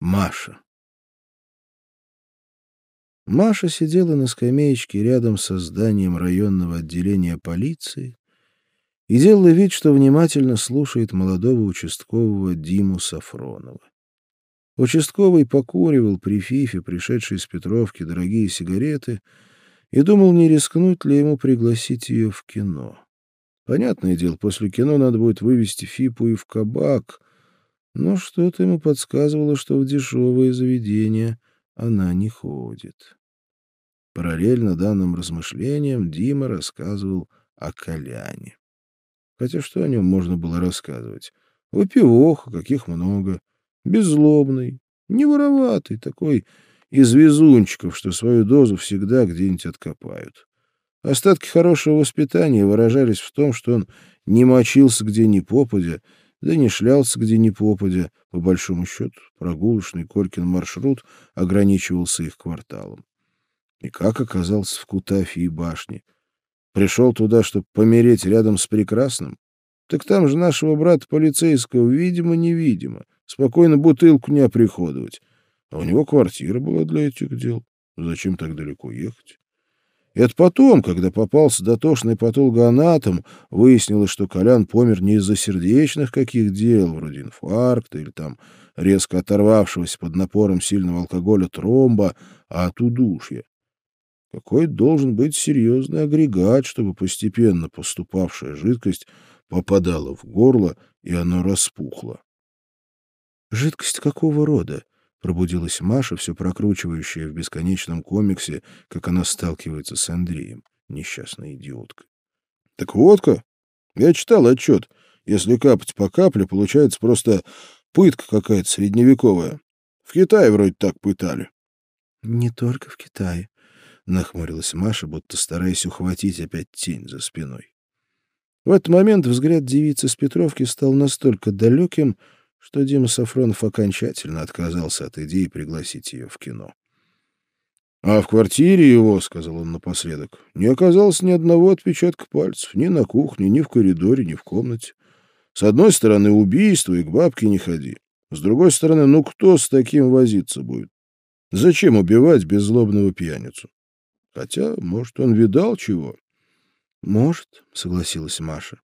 Маша. Маша сидела на скамеечке рядом со зданием районного отделения полиции и делала вид, что внимательно слушает молодого участкового Диму Сафронова. Участковый покуривал при Фифе, пришедшей из Петровки, дорогие сигареты, и думал, не рискнуть ли ему пригласить ее в кино. Понятное дело, после кино надо будет вывести Фипу и в кабак — но что-то ему подсказывало, что в дешевые заведения она не ходит. Параллельно данным размышлениям Дима рассказывал о Коляне. Хотя что о нем можно было рассказывать? Выпивох, каких много, беззлобный, не вороватый, такой из везунчиков, что свою дозу всегда где-нибудь откопают. Остатки хорошего воспитания выражались в том, что он не мочился где ни попадя, да не шлялся где ни попадя. По большому счету, прогулочный Колькин маршрут ограничивался их кварталом. И как оказался в Кутафии башне? Пришел туда, чтобы помереть рядом с прекрасным? Так там же нашего брата полицейского, видимо-невидимо, спокойно бутылку не оприходовать. А у него квартира была для этих дел. Зачем так далеко ехать? Это потом, когда попался дотошный патологоанатом, выяснилось, что Колян помер не из-за сердечных каких дел, вроде инфаркта или там резко оторвавшегося под напором сильного алкоголя тромба, а от удушья. Какой должен быть серьезный агрегат, чтобы постепенно поступавшая жидкость попадала в горло, и оно распухло? Жидкость какого рода? Пробудилась Маша, все прокручивающая в бесконечном комиксе, как она сталкивается с Андреем, несчастная идиотка. — Так водка? Я читал отчет. Если капать по капле, получается просто пытка какая-то средневековая. В Китае вроде так пытали. — Не только в Китае, — нахмурилась Маша, будто стараясь ухватить опять тень за спиной. В этот момент взгляд девицы с Петровки стал настолько далеким, что Дима Сафронов окончательно отказался от идеи пригласить ее в кино. «А в квартире его, — сказал он напоследок, — не оказалось ни одного отпечатка пальцев ни на кухне, ни в коридоре, ни в комнате. С одной стороны, убийство, и к бабке не ходи. С другой стороны, ну кто с таким возиться будет? Зачем убивать беззлобного пьяницу? Хотя, может, он видал чего?» «Может, — согласилась Маша.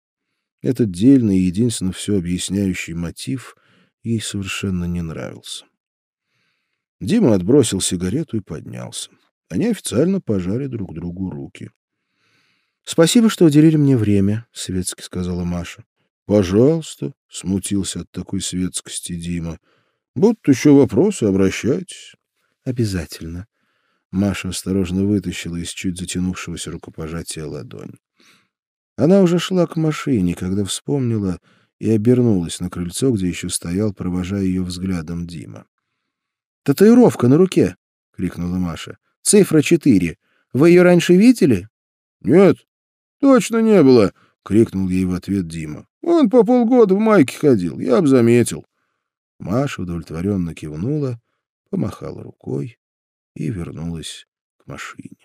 Этот дельный и единственно все объясняющий мотив ей совершенно не нравился. Дима отбросил сигарету и поднялся. Они официально пожали друг другу руки. — Спасибо, что уделили мне время, — светски сказала Маша. — Пожалуйста, — смутился от такой светскости Дима. — Будут еще вопросы, обращайтесь. — Обязательно. Маша осторожно вытащила из чуть затянувшегося рукопожатия ладонь. Она уже шла к машине, когда вспомнила, и обернулась на крыльцо, где еще стоял, провожая ее взглядом Дима. «Татуировка на руке!» — крикнула Маша. «Цифра четыре. Вы ее раньше видели?» «Нет, точно не было!» — крикнул ей в ответ Дима. «Он по полгода в майке ходил, я б заметил». Маша удовлетворенно кивнула, помахала рукой и вернулась к машине.